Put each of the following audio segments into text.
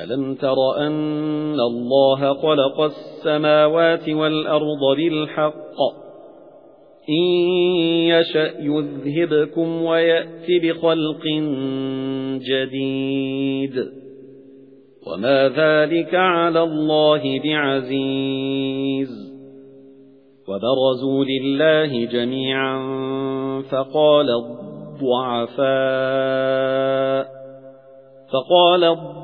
أَلَمْ تَرَ أَنَّ اللَّهَ خَلَقَ السَّمَاوَاتِ وَالْأَرْضَ بِالْحَقِّ؟ إِن يَشَأْ يُذْهِبْكُمْ وَيَأْتِ بِخَلْقٍ جَدِيدٍ. وَمَا ذَلِكَ عَلَى اللَّهِ بِعَزِيزٍ. وَبَرَزُوا لِلَّهِ جَمِيعًا فَقَالَ الضُّعَفَاءُ فَقَالَ الضُّعَفَاءُ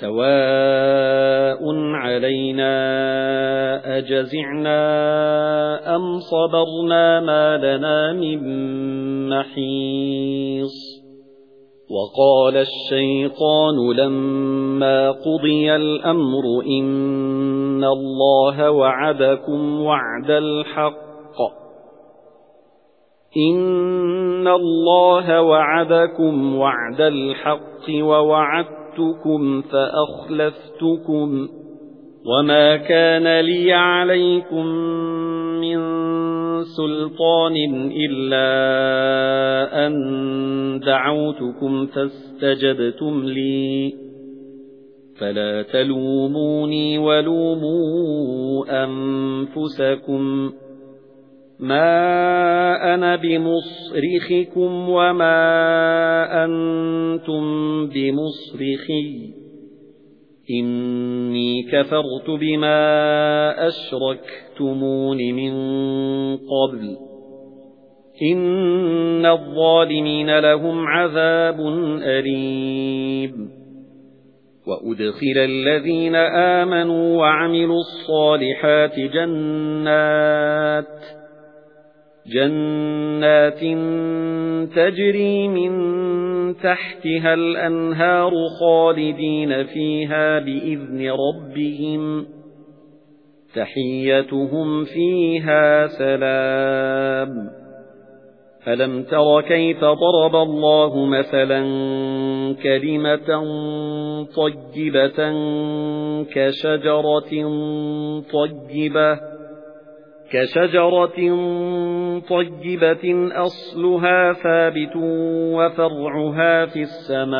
سَوَاءٌ عَلَيْنَا أَجَزِعْنَا أَمْ صَبَرْنَا مَا لَنَا مِن مَّحِيصٍ وَقَالَ الشَّيْطَانُ لَمَّا قُضِيَ الْأَمْرُ إِنَّ اللَّهَ وَعَدَكُمْ وَعْدَ الْحَقِّ إِنَّ اللَّهَ وَعَدَكُمْ وَعْدَ الْحَقِّ وَوَعَدتُّكُمْ وَعَدتُّكُمْ فَأَخْلَفْتُكُمْ وَمَا كَانَ لِي عَلَيْكُمْ مِنْ سُلْطَانٍ إِلَّا أَنْ دَعَوْتُكُمْ فَاسْتَجَبْتُمْ لِي. فَلَا تَلُومُونِي وَلُومُوا أَنفُسَكُمْ. مَا أَنَا بِمُصْرِخِكُمْ وَمَا أَنْتُمْ بِمُصْرِخِي إِنِّي كَفَرْتُ بِمَا أَشْرَكْتُمُونِ مِنْ قَبْلُ إِنَّ الظَّالِمِينَ لَهُمْ عَذَابٌ أَلِيمٌ وَأُدْخِلَ الَّذِينَ آمَنُوا وَعَمِلُوا الصَّالِحَاتِ جَنَّاتٍ جَنَّاتٍ تَجْرِي مِن تَحْتِهَا الْأَنْهَارُ خَالِدِينَ فِيهَا بِإِذْنِ رَبِّهِمْ تَحِيَّتُهُمْ فِيهَا سَلَامٌ. أَلَمْ تَرَ كَيْفَ ضَرَبَ اللَّهُ مَثَلًا كَلِمَةً طَيِّبَةً كَشَجَرَةٍ طَيِّبَةٍ كَشَجَرَةٍ طَيِّبَةٍ أَصْلُهَا ثَابِتٌ وَفَرْعُهَا فِي السَّمَاءِ.